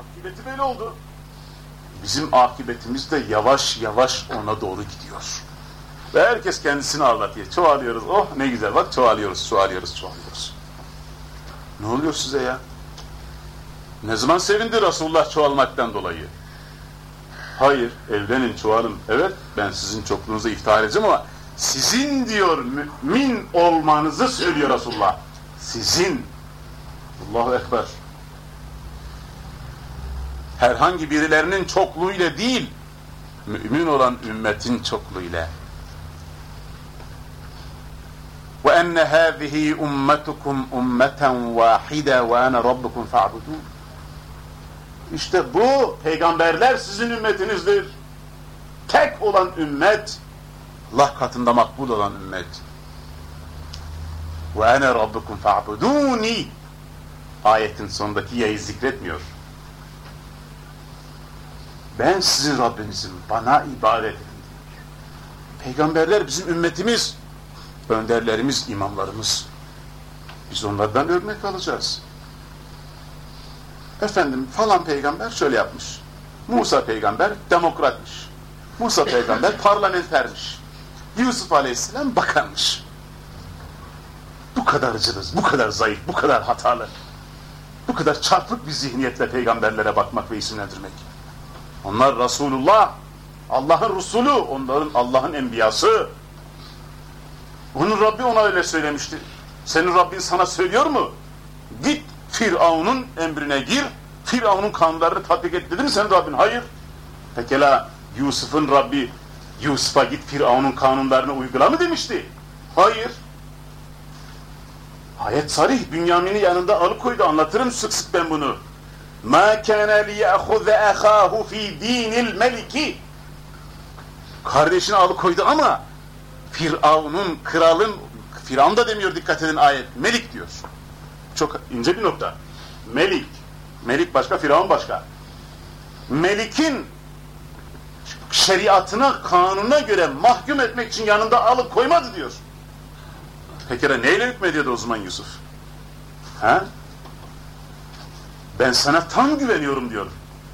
Akıbeti böyle oldu. Bizim akıbetimiz de yavaş yavaş ona doğru gidiyor. Ve herkes kendisini ağlatıyor. Çoğalıyoruz. Oh ne güzel bak çoğalıyoruz, çoğalıyoruz, çoğalıyoruz. Ne oluyor size ya? Ne zaman sevindi Resulullah çoğalmaktan dolayı? Hayır, evlenin, çoğalın. Evet, ben sizin çokluğunuza iftihar edeceğim ama sizin diyor mümin olmanızı söylüyor Resulullah. Sizin. Allahu Ekber herhangi birilerinin çokluğu ile değil, mümin olan ümmetin çokluğu ile. Ve enne hâzihi ummetukum ummeten vâhide ve ene rabbukum fa'budûn. İşte bu peygamberler sizin ümmetinizdir. Tek olan ümmet, Allah katında makbul olan ümmet. Ve ene rabbukum fa'budûni. Ayetin sondaki yayı zikretmiyor. Ben sizin Rabbinizim, bana ibadet edin. Peygamberler bizim ümmetimiz, önderlerimiz, imamlarımız. Biz onlardan örnek alacağız. Efendim falan peygamber şöyle yapmış. Musa peygamber demokratmış. Musa peygamber parlamentermiş. Yusuf aleyhisselam bakanmış. Bu kadar cılız, bu kadar zayıf, bu kadar hatalı. Bu kadar çarpık bir zihniyetle peygamberlere bakmak ve isimlendirmek. Onlar Resulullah, Allah'ın Resulü, onların Allah'ın enbiyası. Onun Rabbi ona öyle söylemişti. Senin Rabbin sana söylüyor mu? Git Firavun'un emrine gir, Firavun'un kanunlarını tatbik et dedi mi senin Rabbin? Hayır. Pekala Yusuf'un Rabbi Yusuf'a git Firavun'un kanunlarını uygula mı demişti? Hayır. Ayet sarih, Bünyamin'i yanında alıkoydu. Anlatırım sık sık ben bunu. مَا كَانَ لِيَأْخُذَ أَخَاهُ ف۪ي د۪ينِ الْمَلِكِ Kardeşini alıkoydu ama Firavun'un, kralın, Firavun da demiyor dikkat edin ayet, Melik diyor. Çok ince bir nokta. Melik, Melik başka, Firavun başka. Melik'in şeriatına, kanuna göre mahkum etmek için yanında alıp koymadı diyor. Peki neyle hükmediyordu o zaman Yusuf? Ha? Ben sana tam güveniyorum diyor.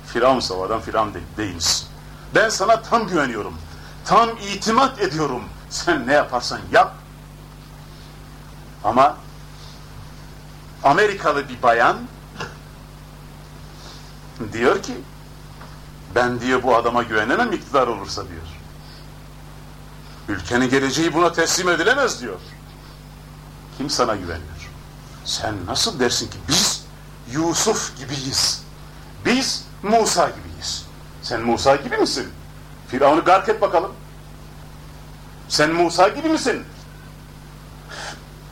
Firavun savadan Firavun de değiliz. Ben sana tam güveniyorum. Tam itimat ediyorum. Sen ne yaparsan yap. Ama Amerikalı bir bayan diyor ki ben diyor bu adama güvenemem iktidar olursa diyor. Ülkenin geleceği buna teslim edilemez diyor. Kim sana güveniyor? Sen nasıl dersin ki biz Yusuf gibiyiz. Biz Musa gibiyiz. Sen Musa gibi misin? Firavun'u gark et bakalım. Sen Musa gibi misin?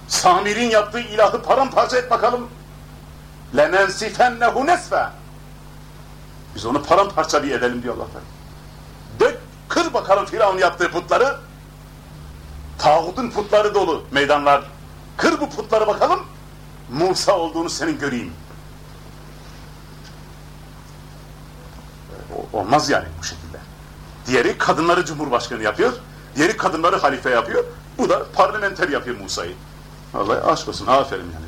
Samir'in yaptığı ilahı paramparça et bakalım. لَنَنْسِفَنَّهُ نَسْفًا Biz onu paramparça bir edelim diyor Allah Dök, kır bakalım Firavun yaptığı putları. Tağutun putları dolu meydanlar. Kır bu putları bakalım. Musa olduğunu senin göreyim. Olmaz yani bu şekilde. Diğeri kadınları cumhurbaşkanı yapıyor. Diğeri kadınları halife yapıyor. Bu da parlamenter yapıyor Musa'yı. Vallahi aşk olsun. Aferin yani.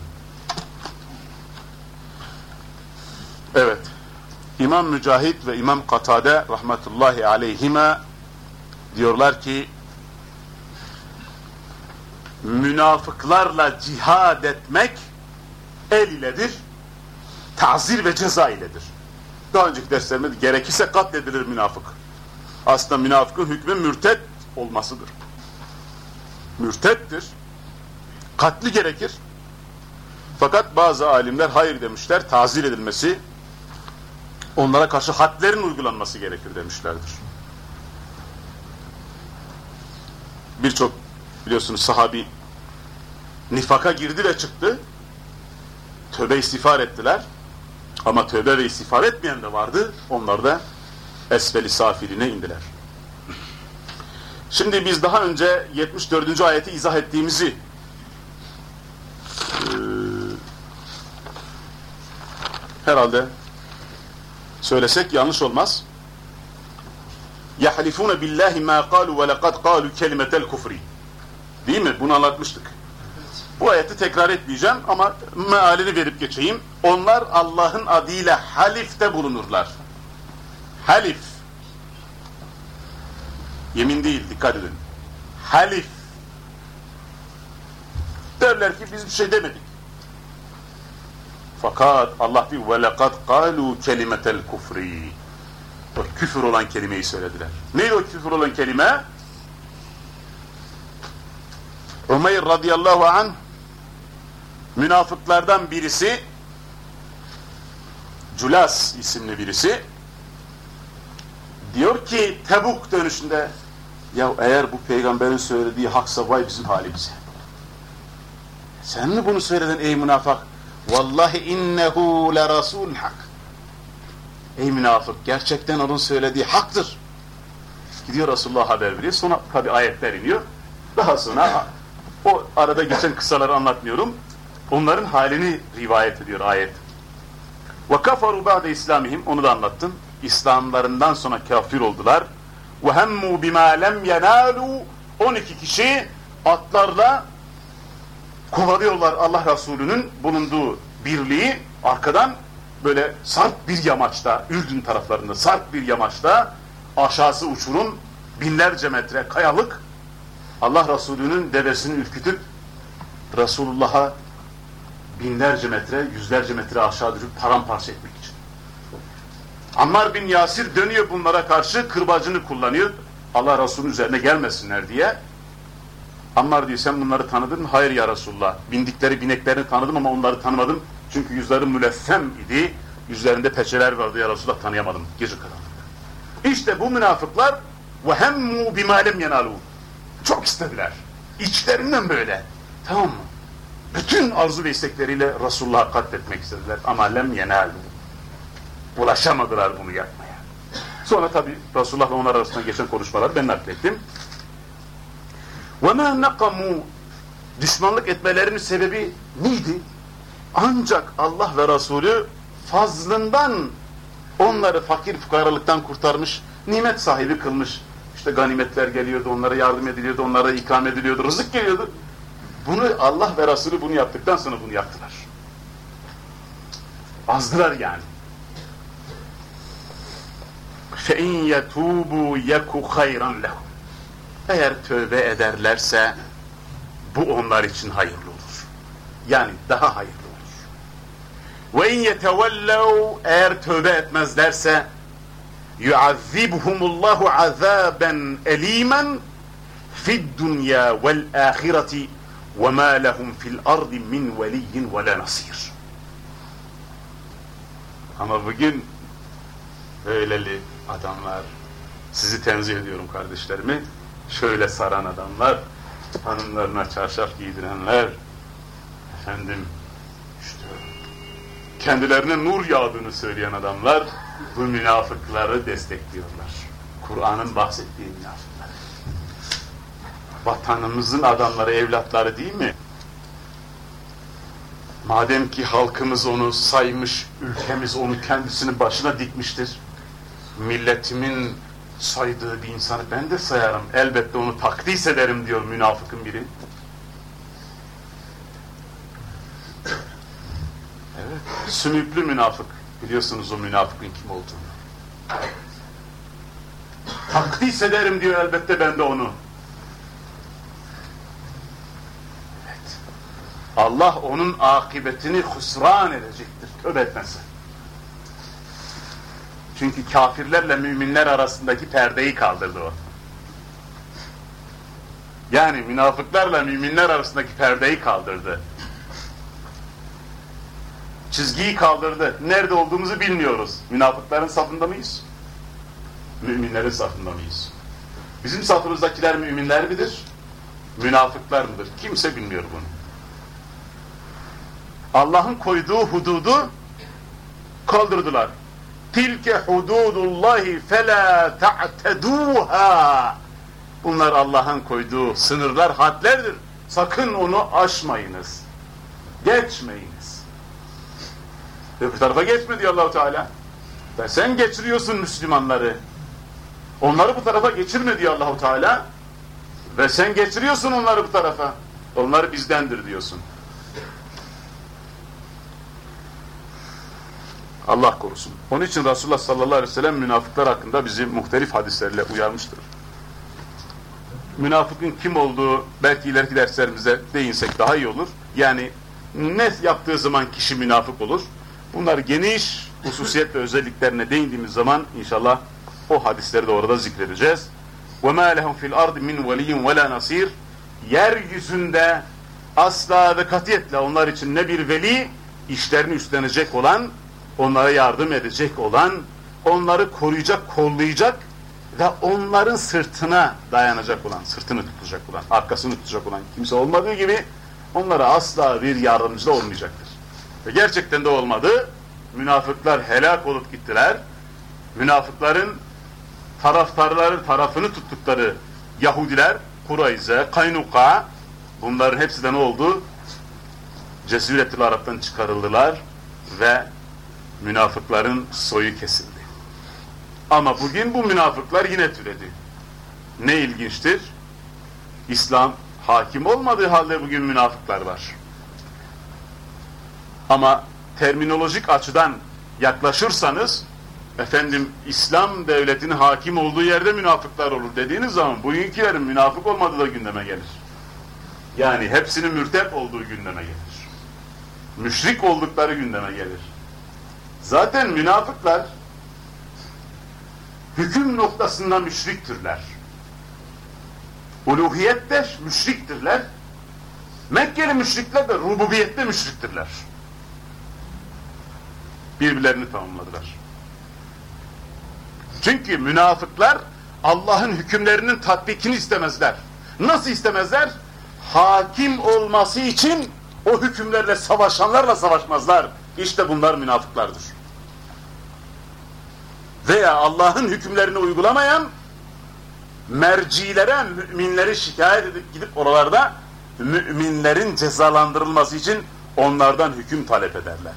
Evet. İmam Mücahit ve İmam Katade rahmetullahi aleyhime diyorlar ki münafıklarla cihad etmek el iledir, tazir ve ceza iledir. Daha önceki derslerimde gerekirse katledilir münafık. Aslında münafıkın hükmü mürtet olmasıdır. Mürtettir. Katli gerekir. Fakat bazı alimler hayır demişler, tazir edilmesi, onlara karşı hadlerin uygulanması gerekir demişlerdir. Birçok biliyorsunuz sahabi nifaka girdi ve çıktı. Tövbe istiğfar ettiler. Ama tövbe ve istiğfar etmeyen de vardı. Onlar da esfeli safiline indiler. Şimdi biz daha önce 74. ayeti izah ettiğimizi e, herhalde söylesek yanlış olmaz. يَحْلِفُونَ بِاللّٰهِ مَا قَالُوا وَلَقَدْ قَالُوا كَلِمَةَ الْكُفْرِ Değil mi? Bunu anlatmıştık. Bu ayeti tekrar etmeyeceğim ama mealini verip geçeyim. Onlar Allah'ın adıyla halifte bulunurlar. Halif. Yemin değil, dikkat edin. Halif. Derler ki biz bir şey demedik. Fakat Allah bir وَلَقَدْ قَالُوا كَلِمَةَ الْكُفْرِ O küfür olan kelimeyi söylediler. Neydi o küfür olan kelime? Ömer radıyallahu anh münafıklardan birisi Culas isimli birisi diyor ki Tebuk dönüşünde ya eğer bu peygamberin söylediği haksa vay bizim halimize. Sen mi bunu söyledin ey münafık? Vallahi innehu le rasul hak. Ey münafık gerçekten onun söylediği haktır. Gidiyor Resulullah haber veriyor. Sonra tabi ayetler iniyor. Daha sonra o arada geçen kısaları anlatmıyorum. Onların halini rivayet ediyor ayet. Kafaru ba'de islamihim onu da anlattım. İslamlarından sonra kafir oldular. Hemmu bima lem yenalu 12 kişi atlarla kovalıyorlar Allah Resulü'nün bulunduğu birliği arkadan böyle sarp bir yamaçta, Ürdün taraflarında sarp bir yamaçta aşağısı uçurum, binlerce metre kayalık Allah Resulü'nün devesini ürkütüp Resulullah'a binlerce metre, yüzlerce metre aşağı düşüp paramparça etmek için. Ammar bin Yasir dönüyor bunlara karşı kırbacını kullanıyor. Allah Resulü'nün üzerine gelmesinler diye. Ammar diyor sen bunları tanıdın mı? Hayır ya Resulullah. Bindikleri bineklerini tanıdım ama onları tanımadım. Çünkü yüzleri mülessem idi. Yüzlerinde peçeler vardı ya Resulullah tanıyamadım. Gece karanlıkta. İşte bu münafıklar ve hemmu bima lem yenalu. Çok istediler. İçlerinden böyle. Tamam mı? Bütün arzu ve istekleriyle Resulullah'ı katletmek istediler. Ama lem yenalu. Ulaşamadılar bunu yapmaya. Sonra tabi Resulullah'la onlar arasında geçen konuşmalar ben naklettim. وَمَا نَقَمُوا Düşmanlık etmelerinin sebebi neydi? Ancak Allah ve Resulü fazlından onları fakir fukaralıktan kurtarmış, nimet sahibi kılmış. İşte ganimetler geliyordu, onlara yardım ediliyordu, onlara ikram ediliyordu, rızık geliyordu. Bunu Allah ve Resulü bunu yaptıktan sonra bunu yaptılar. Azdılar yani. فَاِنْ يَتُوبُوا يَكُ خَيْرًا لَهُمْ Eğer tövbe ederlerse bu onlar için hayırlı olur. Yani daha hayırlı olur. Ve in yetevellev eğer tövbe etmezlerse yuazzibhumullahu azaben elimen fid dunya vel ahireti lehum fil ardi min veliyyin ve la nasir. Ama bugün öyleli adamlar sizi tenzih ediyorum kardeşlerimi şöyle saran adamlar hanımlarına çarşaf giydirenler efendim işte kendilerine nur yağdığını söyleyen adamlar bu münafıkları destekliyorlar. Kur'an'ın bahsettiği münafıklar. Vatanımızın adamları, evlatları değil mi? Madem ki halkımız onu saymış, ülkemiz onu kendisinin başına dikmiştir. Milletimin saydığı bir insanı ben de sayarım. Elbette onu takdis ederim diyor münafıkın biri. Evet. Sümüklü münafık. Biliyorsunuz o münafıkın kim olduğunu. Takdis ederim diyor elbette ben de onu. Allah onun akıbetini husran edecektir. Tövbe etmezse. Çünkü kafirlerle müminler arasındaki perdeyi kaldırdı o. Yani münafıklarla müminler arasındaki perdeyi kaldırdı. Çizgiyi kaldırdı. Nerede olduğumuzu bilmiyoruz. Münafıkların safında mıyız? Müminlerin safında mıyız? Bizim safımızdakiler müminler midir? Münafıklar mıdır? Kimse bilmiyor bunu. Allah'ın koyduğu hududu kaldırdılar. Tilke hududullahi fela ta'teduha. Bunlar Allah'ın koyduğu sınırlar, hadlerdir. Sakın onu aşmayınız. Geçmeyiniz. Öbür tarafa geçme diyor Allahu Teala. Ve sen geçiriyorsun Müslümanları. Onları bu tarafa geçirme diyor Allahu Teala. Ve sen geçiriyorsun onları bu tarafa. Onlar bizdendir diyorsun. Allah korusun. Onun için Resulullah sallallahu aleyhi ve sellem münafıklar hakkında bizi muhtelif hadislerle uyarmıştır. Münafıkın kim olduğu belki ileriki derslerimize değinsek daha iyi olur. Yani ne yaptığı zaman kişi münafık olur. Bunlar geniş hususiyet ve özelliklerine değindiğimiz zaman inşallah o hadisleri de orada zikredeceğiz. وَمَا لَهُمْ فِي الْأَرْضِ مِنْ وَلِيٍّ وَلَا نَصِيرٍ Yeryüzünde asla ve katiyetle onlar için ne bir veli, işlerini üstlenecek olan, onlara yardım edecek olan, onları koruyacak, kollayacak ve onların sırtına dayanacak olan, sırtını tutacak olan, arkasını tutacak olan kimse olmadığı gibi onlara asla bir yardımcı da olmayacaktır. Ve gerçekten de olmadı. Münafıklar helak olup gittiler. Münafıkların taraftarları, tarafını tuttukları Yahudiler, Kurayze, Kaynuka bunların hepsi de ne oldu? Cesiretül Arap'tan çıkarıldılar ve münafıkların soyu kesildi. Ama bugün bu münafıklar yine türedi. Ne ilginçtir? İslam hakim olmadığı halde bugün münafıklar var. Ama terminolojik açıdan yaklaşırsanız efendim İslam devletinin hakim olduğu yerde münafıklar olur dediğiniz zaman bugünkülerin münafık olmadığı da gündeme gelir. Yani hepsinin mürtep olduğu gündeme gelir. Müşrik oldukları gündeme gelir. Zaten münafıklar hüküm noktasında müşriktirler. Uluhiyette müşriktirler. Mekkeli müşrikler de rububiyette müşriktirler. Birbirlerini tamamladılar. Çünkü münafıklar Allah'ın hükümlerinin tatbikini istemezler. Nasıl istemezler? Hakim olması için o hükümlerle savaşanlarla savaşmazlar. İşte bunlar münafıklardır. Veya Allah'ın hükümlerini uygulamayan mercilere müminleri şikayet edip gidip oralarda müminlerin cezalandırılması için onlardan hüküm talep ederler.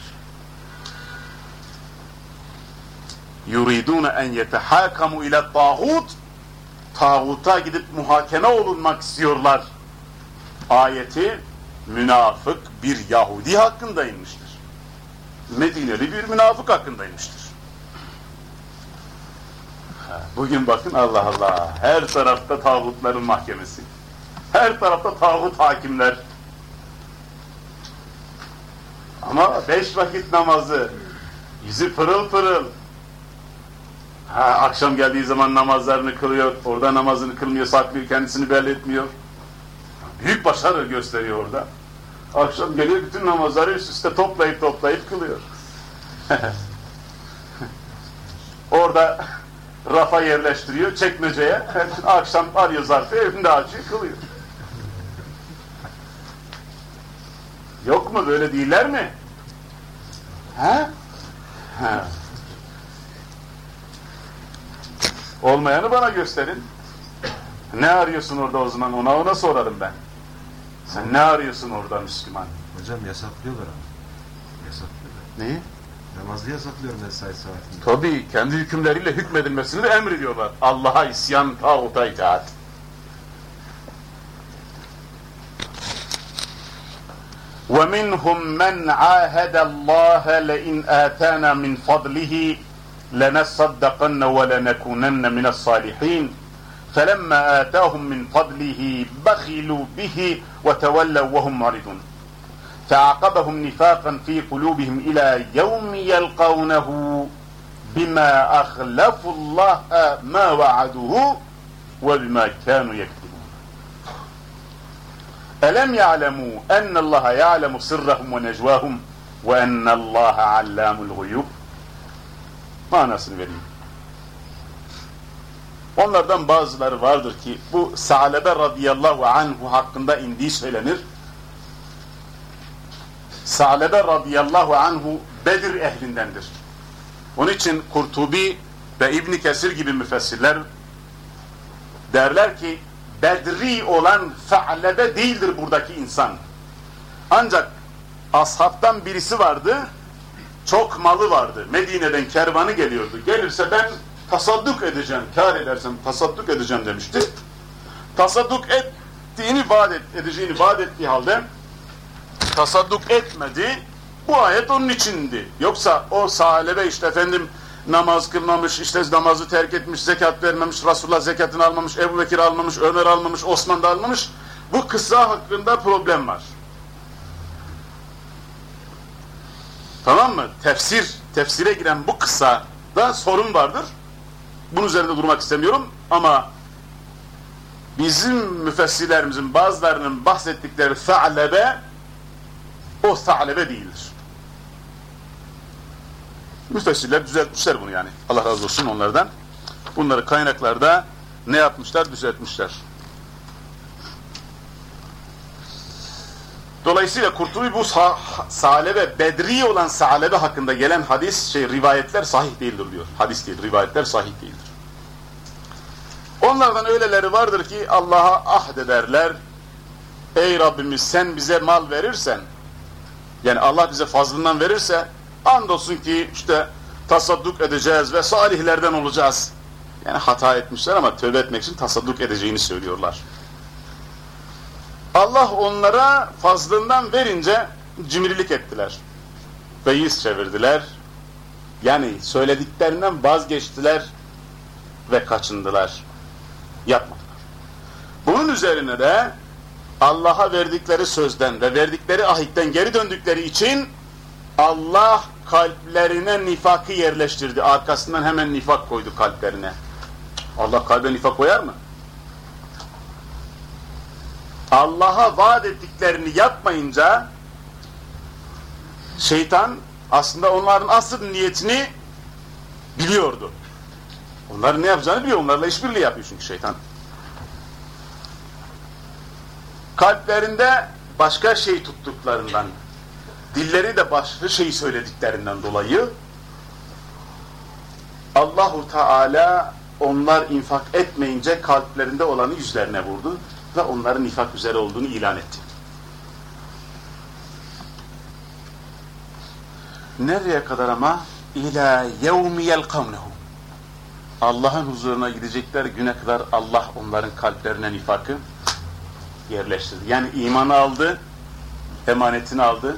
yuridun en yetehakamu ile tağut tağuta gidip muhakeme olunmak istiyorlar. Ayeti münafık bir Yahudi hakkında inmiştir. Medineli bir münafık hakkında inmiştir. Bugün bakın Allah Allah her tarafta tağutların mahkemesi. Her tarafta tağut hakimler. Ama beş vakit namazı yüzü pırıl pırıl Ha, akşam geldiği zaman namazlarını kılıyor, orada namazını kılmıyor, saklıyor, kendisini belli etmiyor. Büyük başarı gösteriyor orada. Akşam geliyor, bütün namazları üst üste toplayıp toplayıp kılıyor. orada rafa yerleştiriyor, çekmeceye, akşam arıyor zarfı, evinde açıyor, kılıyor. Yok mu, böyle değiller mi? Ha. Olmayanı bana gösterin. Ne arıyorsun orada o zaman? Ona ona sorarım ben. Sen ne arıyorsun orada Müslüman? Hocam yasaklıyorlar ama. Yasaklıyorlar. Neyi? Namazı yasaklıyor mesai saatinde. Tabii kendi hükümleriyle hükmedilmesini de emrediyorlar. Allah'a isyan, tağuta itaat. وَمِنْهُمْ مَنْ عَاهَدَ اللّٰهَ لَاِنْ آتَانَا مِنْ فَضْلِهِ لَنَصَّدَّقَنَّ وَلَنَكُونَنَّ مِنَ الصَّالِحِينَ فَلَمَّا آتَاهُمْ مِنْ فَضْلِهِ بَخِلُوا بِهِ وَتَوَلَّوْا وَهُمْ مُعْرِضُونَ. فعقبهم نفاقا في قلوبهم إلى يوم يلقونه بما أخلفوا الله ما وعدوه وبما كانوا يكذبون. ألم يعلموا أن الله يعلم سرهم ونجواهم وأن الله علام الغيوب؟ manasını vereyim. Onlardan bazıları vardır ki bu Sa'lebe radıyallahu anhu hakkında indiği söylenir. Sa'lebe radıyallahu anhu Bedir ehlindendir. Onun için Kurtubi ve İbn Kesir gibi müfessirler derler ki Bedri olan Sa'lebe değildir buradaki insan. Ancak ashabtan birisi vardı, çok malı vardı. Medine'den kervanı geliyordu. Gelirse ben tasadduk edeceğim, kar edersem tasadduk edeceğim demişti. Tasadduk et ettiğini vaat et, edeceğini vaat ettiği halde tasadduk etmedi. Bu ayet onun içindi. Yoksa o sahalebe işte efendim namaz kılmamış, işte namazı terk etmiş, zekat vermemiş, Resulullah zekatını almamış, Ebu Bekir almamış, Ömer almamış, Osman da almamış. Bu kıssa hakkında problem var. Tamam mı? Tefsir, tefsire giren bu kıssada sorun vardır. Bunun üzerinde durmak istemiyorum ama bizim müfessirlerimizin bazılarının bahsettikleri sa'lebe o sa'lebe değildir. Müfessirler düzeltmişler bunu yani. Allah razı olsun onlardan. Bunları kaynaklarda ne yapmışlar? Düzeltmişler. Dolayısıyla Kurtubi bu sa salebe, bedri olan salebe hakkında gelen hadis, şey rivayetler sahih değildir diyor. Hadis değil, rivayetler sahih değildir. Onlardan öyleleri vardır ki Allah'a ahd ederler. Ey Rabbimiz sen bize mal verirsen, yani Allah bize fazlından verirse, andolsun ki işte tasadduk edeceğiz ve salihlerden olacağız. Yani hata etmişler ama tövbe etmek için tasadduk edeceğini söylüyorlar. Allah onlara fazlından verince cimrilik ettiler. Ve yüz çevirdiler. Yani söylediklerinden vazgeçtiler ve kaçındılar. Yapmadılar. Bunun üzerine de Allah'a verdikleri sözden ve verdikleri ahitten geri döndükleri için Allah kalplerine nifakı yerleştirdi. Arkasından hemen nifak koydu kalplerine. Allah kalbe nifak koyar mı? Allah'a vaat ettiklerini yapmayınca şeytan aslında onların asıl niyetini biliyordu. Onların ne yapacağını biliyor. Onlarla işbirliği yapıyor çünkü şeytan. Kalplerinde başka şey tuttuklarından, dilleri de başka şey söylediklerinden dolayı Allahu Teala onlar infak etmeyince kalplerinde olanı yüzlerine vurdu ve onların nifak üzere olduğunu ilan etti. Nereye kadar ama? İlâ yevmi yelkavnehu. Allah'ın huzuruna gidecekler güne kadar Allah onların kalplerine nifakı yerleştirdi. Yani imanı aldı, emanetini aldı,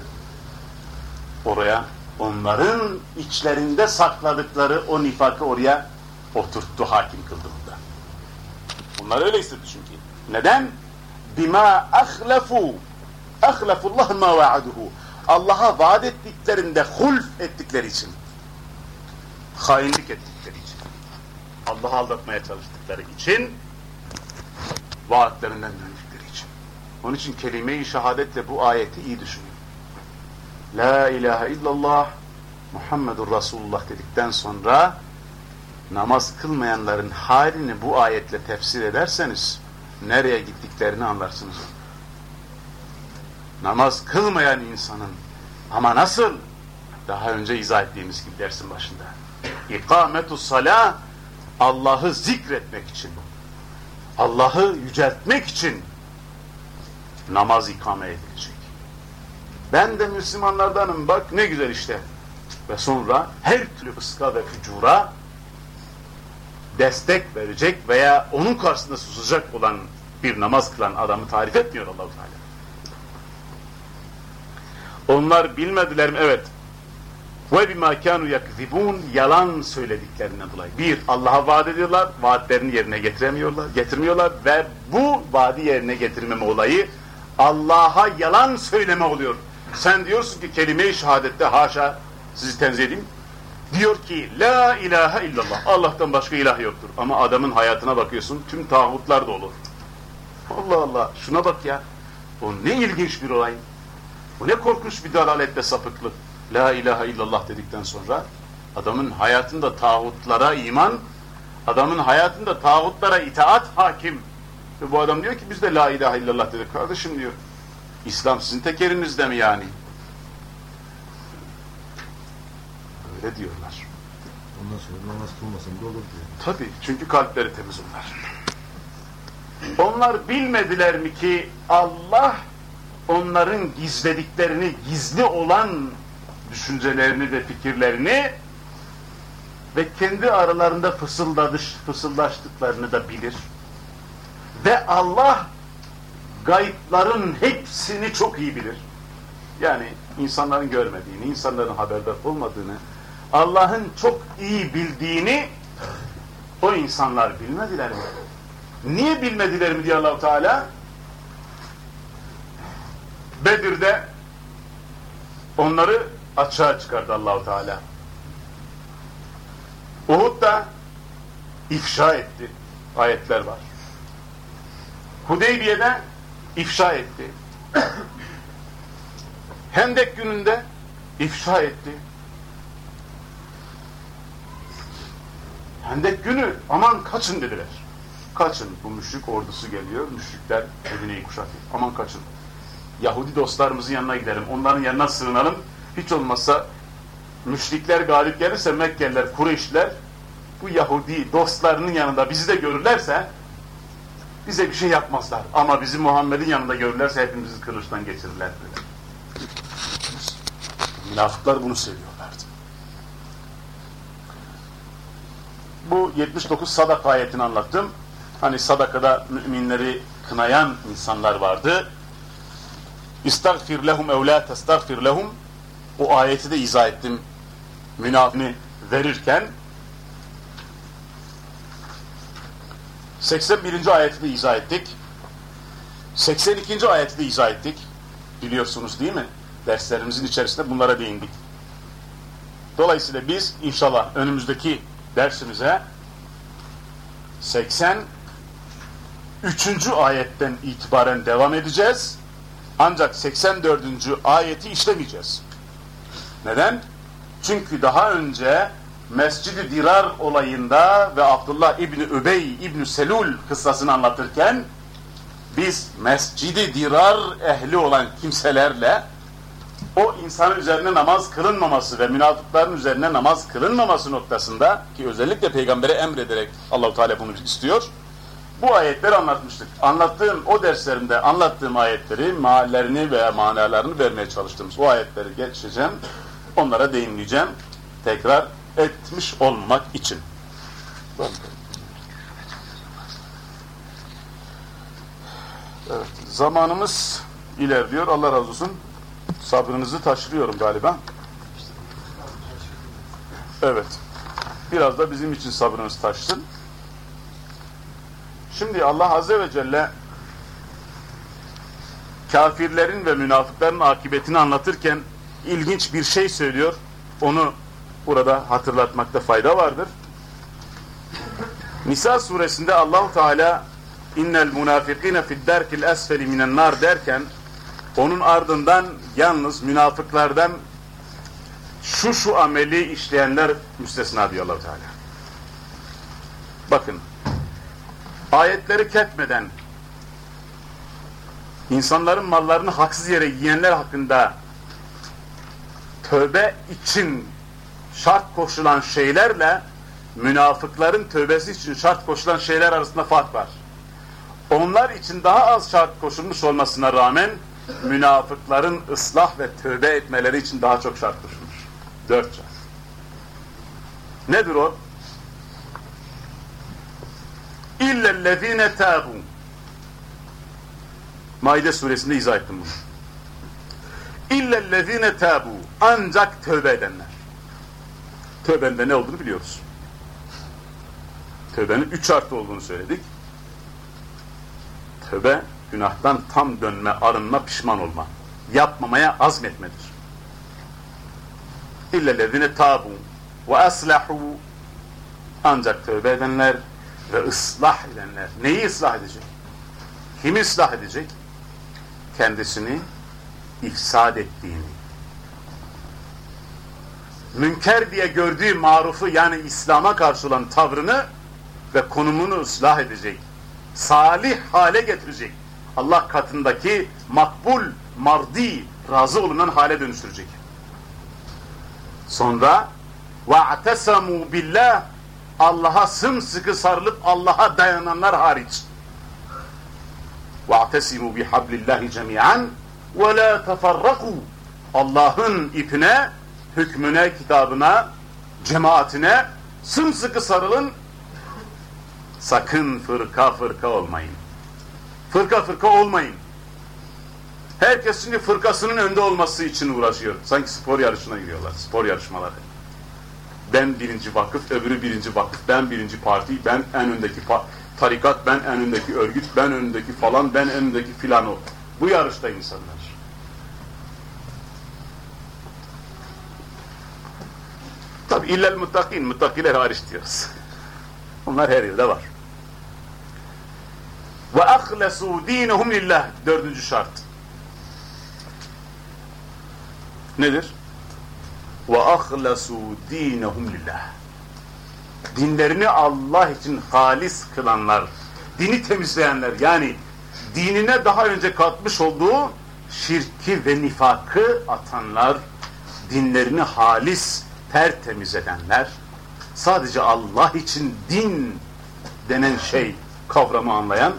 oraya onların içlerinde sakladıkları o nifakı oraya oturttu, hakim kıldı burada. Bunlar öyle istedi çünkü. Neden? Bima ahlafu ahlafullah ma vaaduhu. Allah'a vaat ettiklerinde hulf ettikleri için. Hainlik ettikleri için. Allah'ı aldatmaya çalıştıkları için vaatlerinden döndükleri için. Onun için kelime-i şehadetle bu ayeti iyi düşünün. La ilahe illallah Muhammedur Resulullah dedikten sonra namaz kılmayanların halini bu ayetle tefsir ederseniz nereye gittiklerini anlarsınız. Namaz kılmayan insanın ama nasıl? Daha önce izah ettiğimiz gibi dersin başında. İkametu salah Allah'ı zikretmek için, Allah'ı yüceltmek için namaz ikame edilecek. Ben de Müslümanlardanım bak ne güzel işte. Ve sonra her türlü fıska ve fücura destek verecek veya onun karşısında susacak olan bir namaz kılan adamı tarif etmiyor allah Teala. Onlar bilmediler mi? Evet. Ve bima kanu yakzibun yalan söylediklerinden dolayı. Bir, Allah'a vaat ediyorlar, vaatlerini yerine getiremiyorlar, getirmiyorlar ve bu vaadi yerine getirmeme olayı Allah'a yalan söyleme oluyor. Sen diyorsun ki kelime-i şehadette haşa sizi tenzih edeyim. Diyor ki la ilahe illallah. Allah'tan başka ilah yoktur. Ama adamın hayatına bakıyorsun tüm tağutlar da olur. Allah Allah şuna bak ya. O ne ilginç bir olay. Bu ne korkunç bir dalalet ve sapıklık. La ilahe illallah dedikten sonra adamın hayatında tağutlara iman, adamın hayatında tağutlara itaat hakim. Ve bu adam diyor ki biz de la ilahe illallah dedik. Kardeşim diyor. İslam sizin tek yerinizde mi yani? Öyle diyorlar. Ondan sonra namaz kılmasam da olur diyor. Tabii çünkü kalpleri temiz onlar. Onlar bilmediler mi ki Allah onların gizlediklerini, gizli olan düşüncelerini ve fikirlerini ve kendi aralarında fısıldadış, fısıldaştıklarını da bilir. Ve Allah gayıpların hepsini çok iyi bilir. Yani insanların görmediğini, insanların haberdar olmadığını, Allah'ın çok iyi bildiğini o insanlar bilmediler mi? Niye bilmediler mi diyor allah Teala? Bedir'de onları açığa çıkardı Allahu Teala. Uhud'da ifşa etti. Ayetler var. Hudeybiye'de ifşa etti. Hendek gününde ifşa etti. Hendek günü aman kaçın dediler. Kaçın bu müşrik ordusu geliyor. Müşrikler Medine'yi kuşatıyor. Aman kaçın. Yahudi dostlarımızın yanına gidelim. Onların yanına sığınalım. Hiç olmazsa müşrikler galip gelirse Mekkeliler, Kureyşliler bu Yahudi dostlarının yanında bizi de görürlerse bize bir şey yapmazlar. Ama bizi Muhammed'in yanında görürlerse hepimizi kılıçtan geçirirler. Münafıklar bunu seviyorlardı. Bu 79 sadak ayetini anlattım. Hani sadakada müminleri kınayan insanlar vardı. İstagfir lehum ev testagfir lehum o ayeti de izah ettim. Münafını verirken 81. ayeti de izah ettik. 82. ayeti de izah ettik. Biliyorsunuz değil mi? Derslerimizin içerisinde bunlara değindik. Dolayısıyla biz inşallah önümüzdeki dersimize 83. ayetten itibaren devam edeceğiz. Ancak 84. ayeti işlemeyeceğiz. Neden? Çünkü daha önce Mescid-i Dirar olayında ve Abdullah İbni Übey İbni Selul kıssasını anlatırken biz Mescid-i Dirar ehli olan kimselerle o insanın üzerine namaz kılınmaması ve münafıkların üzerine namaz kılınmaması noktasında ki özellikle peygambere emrederek Allahu Teala bunu istiyor. Bu ayetleri anlatmıştık. Anlattığım o derslerimde anlattığım ayetleri, mahallerini veya manalarını vermeye çalıştığımız o ayetleri geçeceğim. Onlara değinleyeceğim. Tekrar etmiş olmak için. Evet, zamanımız ilerliyor. Allah razı olsun. Sabrınızı taşırıyorum galiba. Evet. Biraz da bizim için sabrınız taşsın. Şimdi Allah Azze ve Celle kafirlerin ve münafıkların akıbetini anlatırken ilginç bir şey söylüyor. Onu burada hatırlatmakta fayda vardır. Nisa suresinde Allahu Teala innel munafikine fid derkil esfeli minen nar derken onun ardından yalnız münafıklardan şu şu ameli işleyenler müstesna diyor allah Teala. Bakın ayetleri ketmeden insanların mallarını haksız yere yiyenler hakkında tövbe için şart koşulan şeylerle münafıkların tövbesi için şart koşulan şeyler arasında fark var. Onlar için daha az şart koşulmuş olmasına rağmen münafıkların ıslah ve tövbe etmeleri için daha çok şart koşulmuş. Dört şart. Nedir o? İllellezine tabu. Maide suresinde izah ettim bunu. İllellezine tabu. Ancak tövbe edenler. Tövbenin ne olduğunu biliyoruz. Tövbenin üç şartı olduğunu söyledik. Tövbe, günahtan tam dönme, arınma, pişman olma. Yapmamaya azmetmedir. İllellezine tabu ve aslahu ancak tövbe edenler ve ıslah edenler. Neyi ıslah edecek? Kimi ıslah edecek? Kendisini ifsad ettiğini. Münker diye gördüğü marufu yani İslam'a karşı olan tavrını ve konumunu ıslah edecek. Salih hale getirecek. Allah katındaki makbul, mardi, razı olunan hale dönüştürecek. Sonra وَاَعْتَسَمُوا billah Allah'a sımsıkı sarılıp Allah'a dayananlar hariç. وَاَعْتَسِمُوا بِحَبْلِ اللّٰهِ جَمِيعًا وَلَا تَفَرَّقُوا Allah'ın ipine, hükmüne, kitabına, cemaatine sımsıkı sarılın. Sakın fırka fırka olmayın. Fırka fırka olmayın. Herkes şimdi fırkasının önde olması için uğraşıyor. Sanki spor yarışına giriyorlar, spor yarışmaları. Ben birinci vakıf, öbürü birinci vakıf, ben birinci parti, ben en öndeki tarikat, ben en öndeki örgüt, ben önündeki falan, ben en öndeki filan o. Bu yarışta insanlar. Tabi illel muttakin, muttakiler hariç diyoruz. Onlar her yerde var. Ve ahlesu dinehum lillah. Dördüncü şart. Nedir? Ve ahlesu dinehum lillah. Dinlerini Allah için halis kılanlar, dini temizleyenler yani dinine daha önce katmış olduğu şirki ve nifakı atanlar, dinlerini halis, tertemiz edenler, sadece Allah için din denen şey kavramı anlayan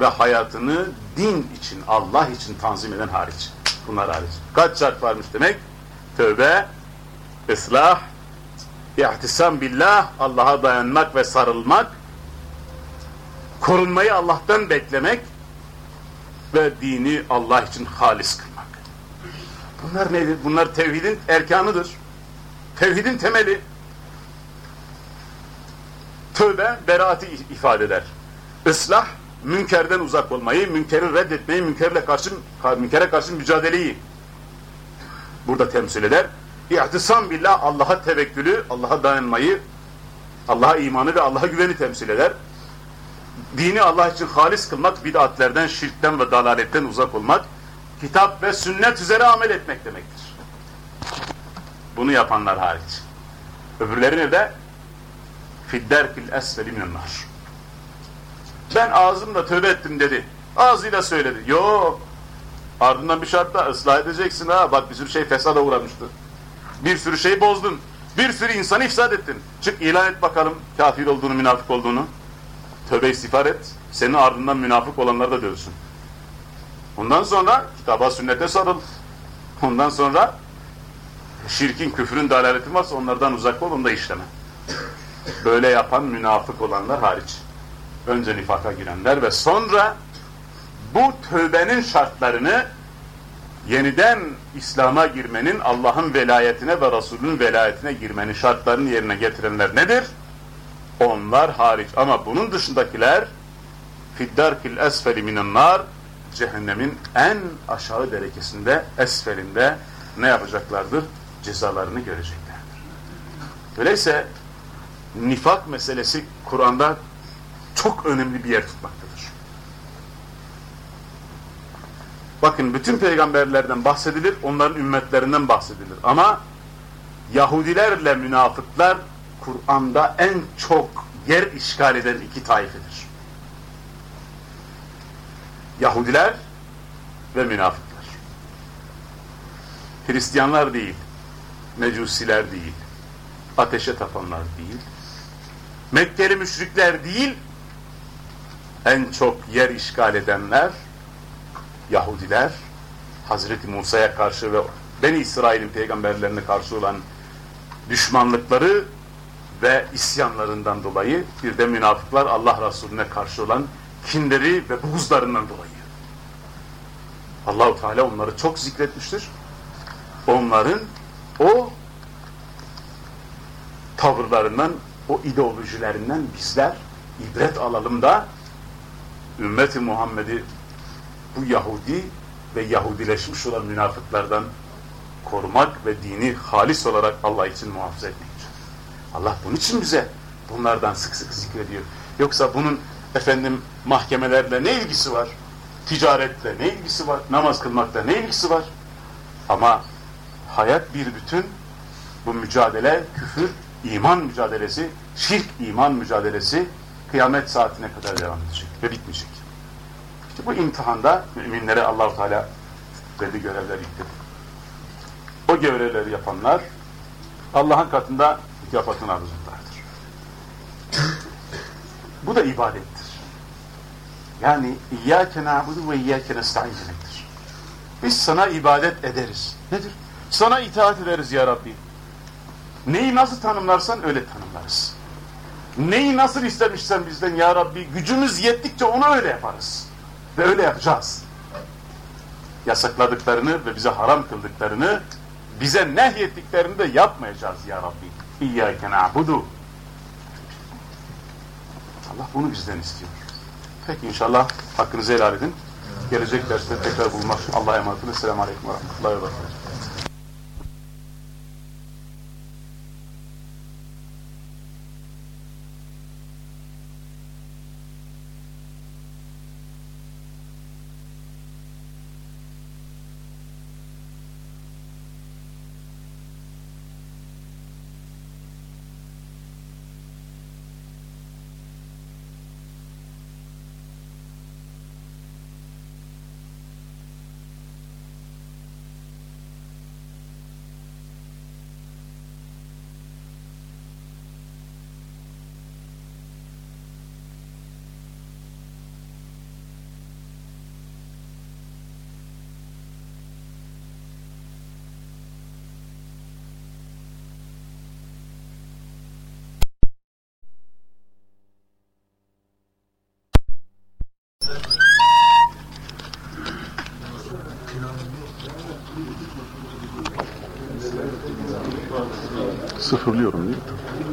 ve hayatını din için, Allah için tanzim eden hariç. Bunlar hariç. Kaç şart varmış demek? Tövbe, ıslah, ihtisam billah, Allah'a dayanmak ve sarılmak, korunmayı Allah'tan beklemek ve dini Allah için halis kılmak. Bunlar nedir? Bunlar tevhidin erkanıdır. Tevhidin temeli. Tövbe, beraati ifade eder. Islah, münkerden uzak olmayı, münkeri reddetmeyi, münkerle karşı, münkere karşı mücadeleyi burada temsil eder. İhtisam billah, Allah'a tevekkülü, Allah'a dayanmayı, Allah'a imanı ve Allah'a güveni temsil eder. Dini Allah için halis kılmak, bid'atlerden, şirkten ve dalaletten uzak olmak, kitap ve sünnet üzere amel etmek demektir. Bunu yapanlar hariç. Öbürleri nerede? Fidderkil esfeli minennar. Ben ağzımla tövbe ettim dedi. Ağzıyla söyledi. Yok. Ardından bir şartla ıslah edeceksin ha. Bak bir sürü şey fesada uğramıştı. Bir sürü şey bozdun. Bir sürü insanı ifsad ettin. Çık ilan et bakalım kafir olduğunu, münafık olduğunu. Tövbe istiğfar et. Senin ardından münafık olanları da dövsün. Ondan sonra kitaba sünnete sarıl. Ondan sonra şirkin, küfrün, dalaletin varsa onlardan uzak ol, onu da işleme. Böyle yapan münafık olanlar hariç. Önce nifaka girenler ve sonra bu tövbenin şartlarını yeniden İslam'a girmenin, Allah'ın velayetine ve Resulünün velayetine girmenin şartlarını yerine getirenler nedir? Onlar hariç. Ama bunun dışındakiler fiddarkil esfeli minennar cehennemin en aşağı derekesinde, esfelinde ne yapacaklardır? Cezalarını göreceklerdir. Öyleyse nifak meselesi Kur'an'da çok önemli bir yer tutmaktadır. Bakın bütün peygamberlerden bahsedilir, onların ümmetlerinden bahsedilir. Ama Yahudilerle münafıklar Kur'an'da en çok yer işgal eden iki taifedir. Yahudiler ve münafıklar. Hristiyanlar değil, mecusiler değil, ateşe tapanlar değil, Mekkeli müşrikler değil, en çok yer işgal edenler Yahudiler, Hazreti Musa'ya karşı ve Beni İsrail'in peygamberlerine karşı olan düşmanlıkları ve isyanlarından dolayı bir de münafıklar Allah Resulüne karşı olan kinleri ve buğuzlarından dolayı. Allahu Teala onları çok zikretmiştir. Onların o tavırlarından, o ideolojilerinden bizler ibret alalım da ümmeti Muhammed'i bu Yahudi ve Yahudileşmiş olan münafıklardan korumak ve dini halis olarak Allah için muhafaza etmek için. Allah bunun için bize bunlardan sık sık zikrediyor. Yoksa bunun efendim mahkemelerle ne ilgisi var? Ticaretle ne ilgisi var? Namaz kılmakla ne ilgisi var? Ama hayat bir bütün bu mücadele, küfür, iman mücadelesi, şirk iman mücadelesi kıyamet saatine kadar devam edecek ve bitmeyecek. İşte bu imtihanda müminlere allah Teala belli görevler yükledi. O görevleri yapanlar Allah'ın katında mükafatını alacaklardır. Bu da ibadettir. Yani İyyâke na'budu ve İyyâke nesta'in demektir. Biz sana ibadet ederiz. Nedir? Sana itaat ederiz ya Rabbi. Neyi nasıl tanımlarsan öyle tanımlarız. Neyi nasıl istemişsen bizden ya Rabbi gücümüz yettikçe onu öyle yaparız. Ve öyle yapacağız. yasakladıklarını ve bize haram kıldıklarını, bize nehyettiklerini de yapmayacağız ya Rabbi. İyyâke. Allah bunu bizden istiyor. Peki inşallah hakkınızı helal edin. Gelecek derste tekrar bulmak. Allah'a emanet olun. Selamun Aleyküm ve Rahmetullahi ve Berekatuhu. Sıfırlıyorum değil mi?